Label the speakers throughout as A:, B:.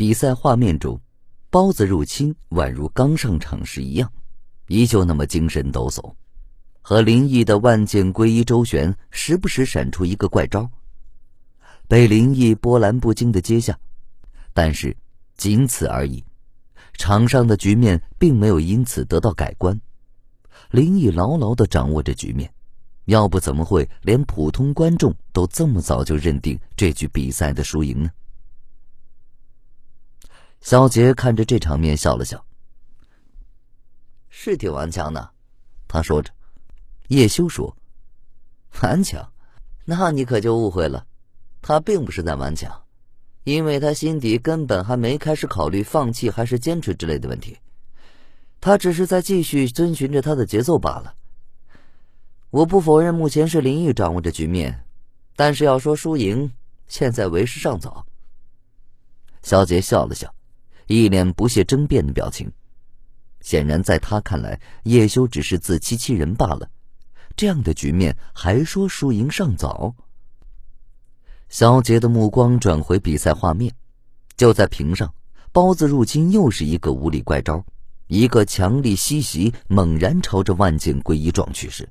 A: 比赛画面中，包子入侵宛如刚上场时一样，依旧那么精神抖擞，和林毅的万剑归一周旋，时不时闪出一个怪招，被林毅波澜不惊的接下，但是仅此而已，场上的局面并没有因此得到改观，林毅牢牢的掌握着局面。要不怎么会连普通观众都这么早就认定这局比赛的输赢呢？小杰看着这场面笑了笑，是挺顽强的。他说着，叶修说：“顽强？那你可就误会了，他并不是在顽强，因为他心底根本还没开始考虑放弃还是坚持之类的问题，他只是在继续遵循着他的节奏罢了。”我不否认，目前是林毅掌握着局面，但是要说输赢，现在为时尚早。小杰笑了笑，一脸不屑争辩的表情。显然，在他看来，叶修只是自欺欺人罢了。这样的局面还说输赢尚早？小杰的目光转回比赛画面，就在屏上，包子入侵又是一个无理怪招，一个强力吸袭猛然朝着万剑归一撞去时。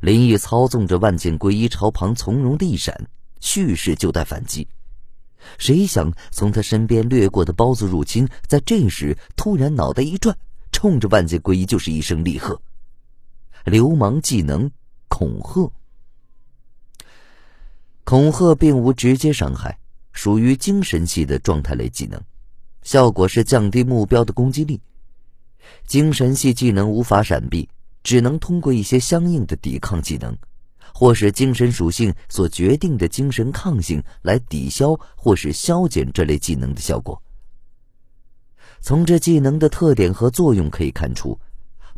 A: 林毅操纵着万剑归一朝旁从容的一闪，蓄势就待反击。谁想从他身边掠过的包子入侵，在这时突然脑袋一转，冲着万剑归一就是一声厉喝：“流氓技能恐吓！”恐吓并无直接伤害，属于精神系的状态类技能，效果是降低目标的攻击力。精神系技能无法闪避。只能通过一些相应的抵抗技能，或是精神属性所决定的精神抗性来抵消或是消减这类技能的效果。从这技能的特点和作用可以看出，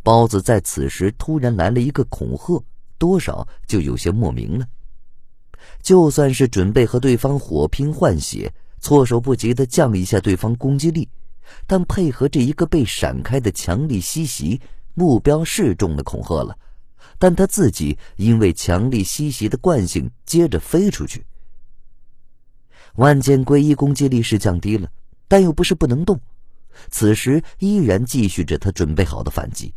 A: 包子在此时突然来了一个恐吓，多少就有些莫名了。就算是准备和对方火拼换血，措手不及的降一下对方攻击力，但配合这一个被闪开的强力吸袭。目标是中了恐吓了，但他自己因为强力吸袭的惯性，接着飞出去。万剑归一攻击力是降低了，但又不是不能动。此时依然继续着他准备好的反击，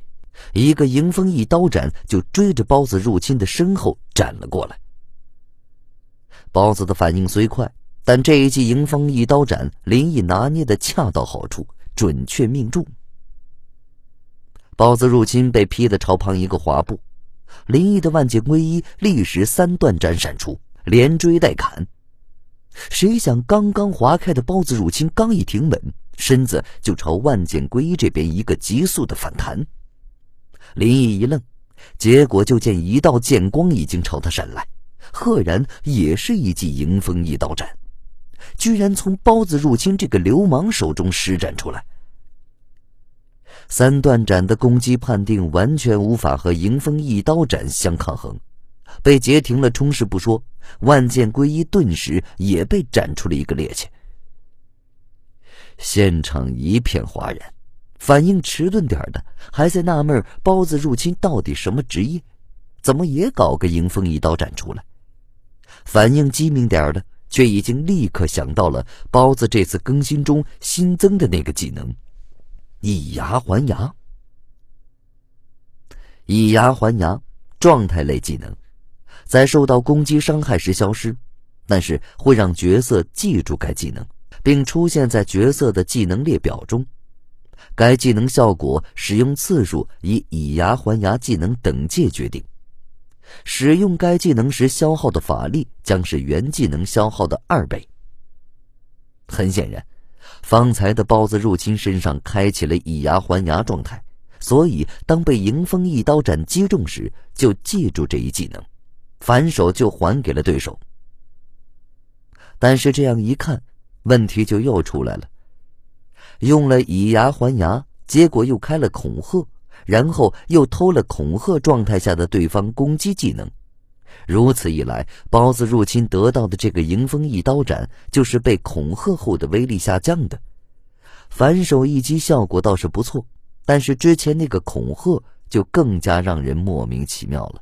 A: 一个迎风一刀斩就追着包子入侵的身后斩了过来。包子的反应虽快，但这一记迎风一刀斩，林毅拿捏的恰到好处，准确命中。包子入侵被劈得朝旁一个滑步，林毅的万剑归一立时三段斩闪出，连追带砍。谁想刚刚划开的包子入侵刚一停稳，身子就朝万剑归一这边一个急速的反弹。林毅一愣，结果就见一道剑光已经朝他闪来，赫然也是一记迎风一刀斩，居然从包子入侵这个流氓手中施展出来。三段斩的攻击判定完全无法和迎风一刀斩相抗衡，被截停了冲势不说，万剑归一顿时也被斩出了一个趔趄。现场一片哗然，反应迟钝点的还在纳闷包子入侵到底什么职业，怎么也搞个迎风一刀斩出来；反应机敏点的却已经立刻想到了包子这次更新中新增的那个技能。以牙还牙，以牙还牙，状态类技能，在受到攻击伤害时消失，但是会让角色记住该技能，并出现在角色的技能列表中。该技能效果使用次数以以牙还牙技能等界决定。使用该技能时消耗的法力将是原技能消耗的二倍。很显然。方才的包子入侵身上开启了以牙还牙状态，所以当被迎风一刀斩击中时，就记住这一技能，反手就还给了对手。但是这样一看，问题就又出来了：用了以牙还牙，结果又开了恐吓，然后又偷了恐吓状态下的对方攻击技能。如此一来，包子入侵得到的这个迎风一刀斩，就是被恐吓后的威力下降的。反手一击效果倒是不错，但是之前那个恐吓就更加让人莫名其妙了。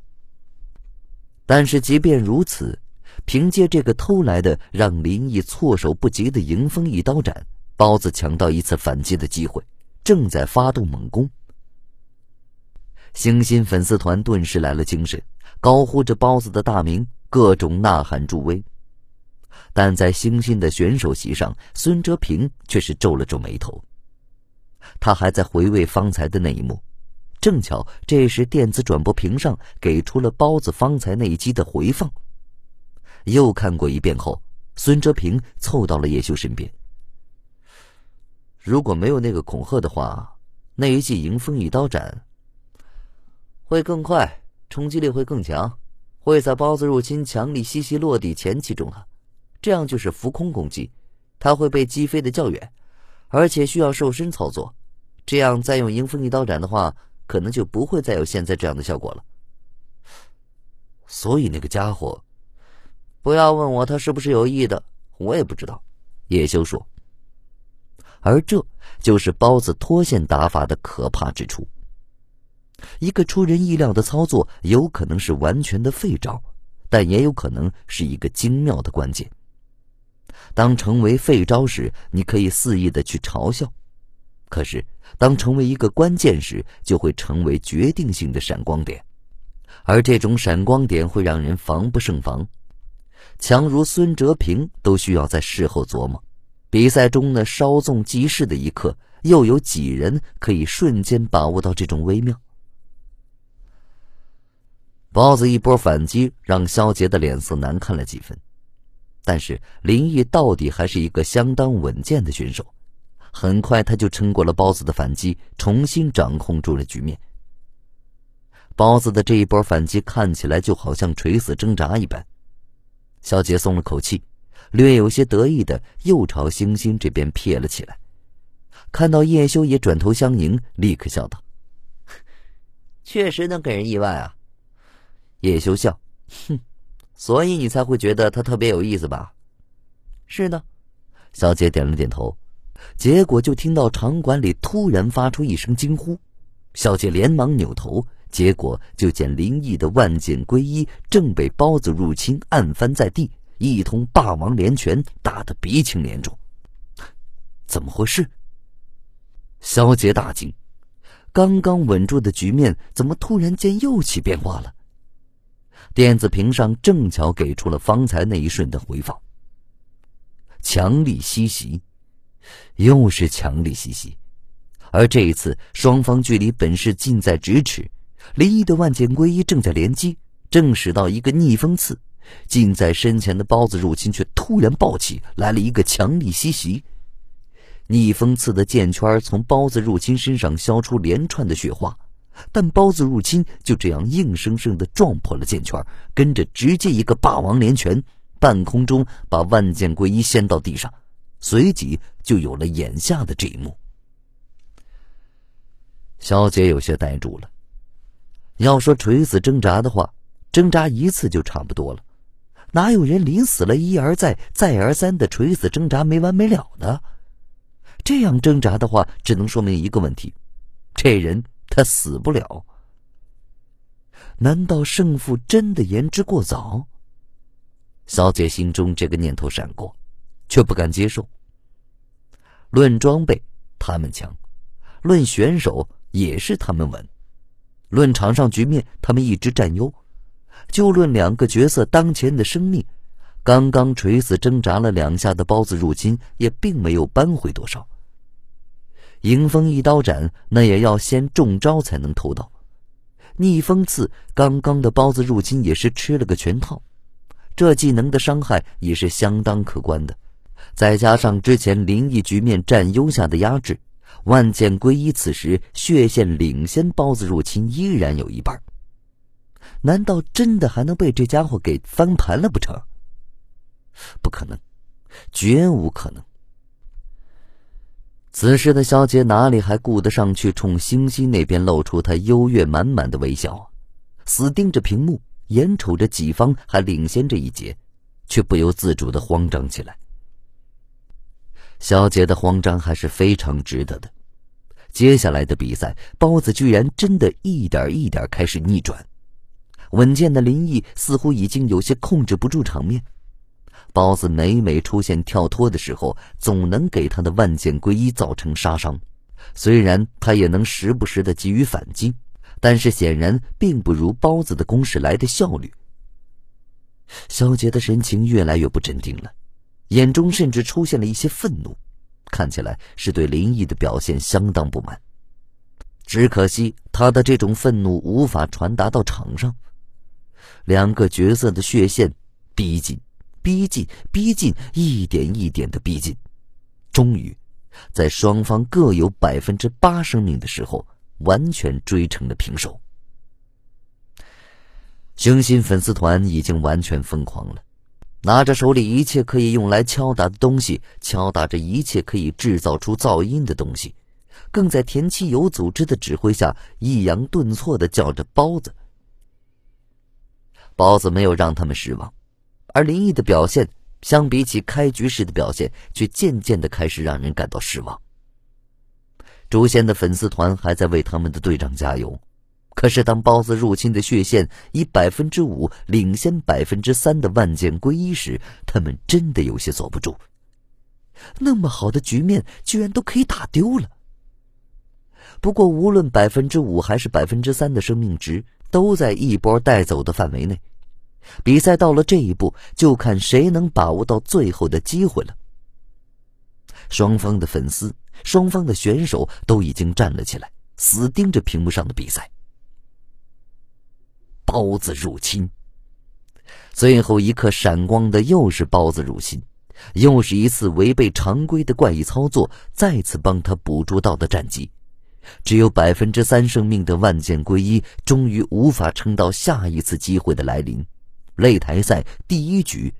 A: 但是即便如此，凭借这个偷来的让林毅措手不及的迎风一刀斩，包子抢到一次反击的机会，正在发动猛攻。星星粉丝团顿时来了精神，高呼着包子的大名，各种呐喊助威。但在星星的选手席上，孙哲平却是皱了皱眉头。他还在回味方才的那一幕，正巧这时电子转播屏上给出了包子方才那一击的回放。又看过一遍后，孙哲平凑到了叶修身边。如果没有那个恐吓的话，那一记迎风一刀斩会更快，冲击力会更强，会在包子入侵强力吸吸落地前期中他，这样就是浮空攻击，他会被击飞的较远，而且需要瘦身操作。这样再用迎风一刀斩的话，可能就不会再有现在这样的效果了。所以那个家伙。不要问我他是不是有意的，我也不知道。叶修说。而这就是包子脱线打法的可怕之处。一个出人意料的操作，有可能是完全的废招，但也有可能是一个精妙的关键。当成为废招时，你可以肆意的去嘲笑；可是当成为一个关键时，就会成为决定性的闪光点，而这种闪光点会让人防不胜防。强如孙哲平都需要在事后琢磨，比赛中那稍纵即逝的一刻，又有几人可以瞬间把握到这种微妙？包子一波反击让肖杰的脸色难看了几分，但是林毅到底还是一个相当稳健的选手，很快他就撑过了包子的反击，重新掌控住了局面。包子的这一波反击看起来就好像垂死挣扎一般。肖杰松了口气，略有些得意的又朝星星这边瞥了起来。看到叶修也转头相迎，立刻笑道：“ 确实能给人意外啊。”叶修笑：“哼，所以你才会觉得他特别有意思吧？”“是的。”小姐点了点头。结果就听到场馆里突然发出一声惊呼，小姐连忙扭头。结果就见林毅的万剑归一正被包子入侵按翻在地，一通霸王连拳打得鼻青脸肿。怎么回事？小姐大惊，刚刚稳住的局面怎么突然间又起变化了？电子屏上正巧给出了方才那一瞬的回放。强力吸袭，又是强力吸袭，而这一次双方距离本是近在咫尺。林毅的万剑归一正在连击，正使到一个逆风刺，近在身前的包子入侵却突然暴起，来了一个强力吸袭。逆风刺的剑圈从包子入侵身上削出连串的血花，但包子入侵就这样硬生生的撞破了剑圈，跟着直接一个霸王连拳，半空中把万剑归一掀到地上，随即就有了眼下的这一幕。小姐有些呆住了。要说垂死挣扎的话，挣扎一次就差不多了，哪有人临死了一而再、再而三的垂死挣扎没完没了的？这样挣扎的话，只能说明一个问题：这人他死不了。难道胜负真的言之过早？小姐心中这个念头闪过，却不敢接受。论装备，他们强；论选手，也是他们稳。论场上局面，他们一直占优；就论两个角色当前的生命，刚刚垂死挣扎了两下的包子入侵，也并没有扳回多少。迎风一刀斩，那也要先中招才能偷到；逆风刺，刚刚的包子入侵也是吃了个全套，这技能的伤害也是相当可观的。再加上之前灵异局面占优下的压制。万剑归一此时血线领先，包子入侵依然有一半。难道真的还能被这家伙给翻盘了不成？不可能，绝无可能。此时的萧杰哪里还顾得上去冲星星那边露出他优越满满的微笑啊？死盯着屏幕，眼瞅着己方还领先这一截，却不由自主的慌张起来。小杰的慌张还是非常值得的。接下来的比赛，包子居然真的一点一点开始逆转。稳健的林毅似乎已经有些控制不住场面，包子每每出现跳脱的时候，总能给他的万剑归一造成杀伤。虽然他也能时不时的给予反击，但是显然并不如包子的攻势来的效率。小杰的神情越来越不镇定了，眼中甚至出现了一些愤怒，看起来是对林毅的表现相当不满。只可惜他的这种愤怒无法传达到场上，两个角色的血线逼近，逼近，逼近，一点一点的逼近，终于，在双方各有百分之八生命的时候，完全追成了平手。雄心粉丝团已经完全疯狂了，拿着手里一切可以用来敲打的东西，敲打着一切可以制造出噪音的东西，更在田七有组织的指挥下，抑扬顿挫的叫着“包子”。包子没有让他们失望，而林毅的表现，相比起开局时的表现，却渐渐的开始让人感到失望。诛仙的粉丝团还在为他们的队长加油。可是，当包子入侵的血线以百分之五领先百分之三的万剑归一时，他们真的有些坐不住。那么好的局面，居然都可以打丢了。不过，无论百分之五还是百分之三的生命值，都在一波带走的范围内。比赛到了这一步，就看谁能把握到最后的机会了。双方的粉丝、双方的选手都已经站了起来，死盯着屏幕上的比赛。包子入侵，最后一刻闪光的又是包子入侵，又是一次违背常规的怪异操作，再次帮他捕捉到的战机。只有百分之三生命的万剑归一，终于无法撑到下一次机会的来临。擂台赛第一局，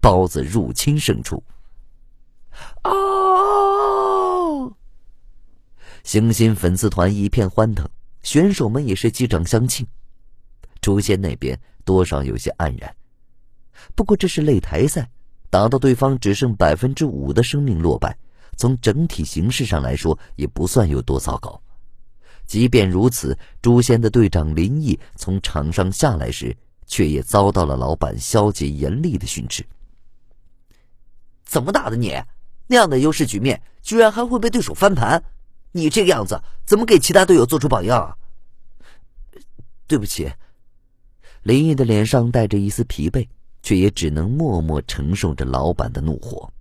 A: 包子入侵胜出。哦！星星粉丝团一片欢腾，选手们也是击掌相庆。诛仙那边多少有些黯然，不过这是擂台赛，打到对方只剩百分之五的生命落败，从整体形势上来说也不算有多糟糕。即便如此，诛仙的队长林毅从场上下来时，却也遭到了老板消极严厉的训斥：“
B: 怎么打的你？那样的优势局面，居然还会被对手翻盘？你这个样子，怎么给其他队友做出榜样啊？”
A: 对不起。林毅的脸上带着一丝疲惫，却也只能默默承受着老板的怒火。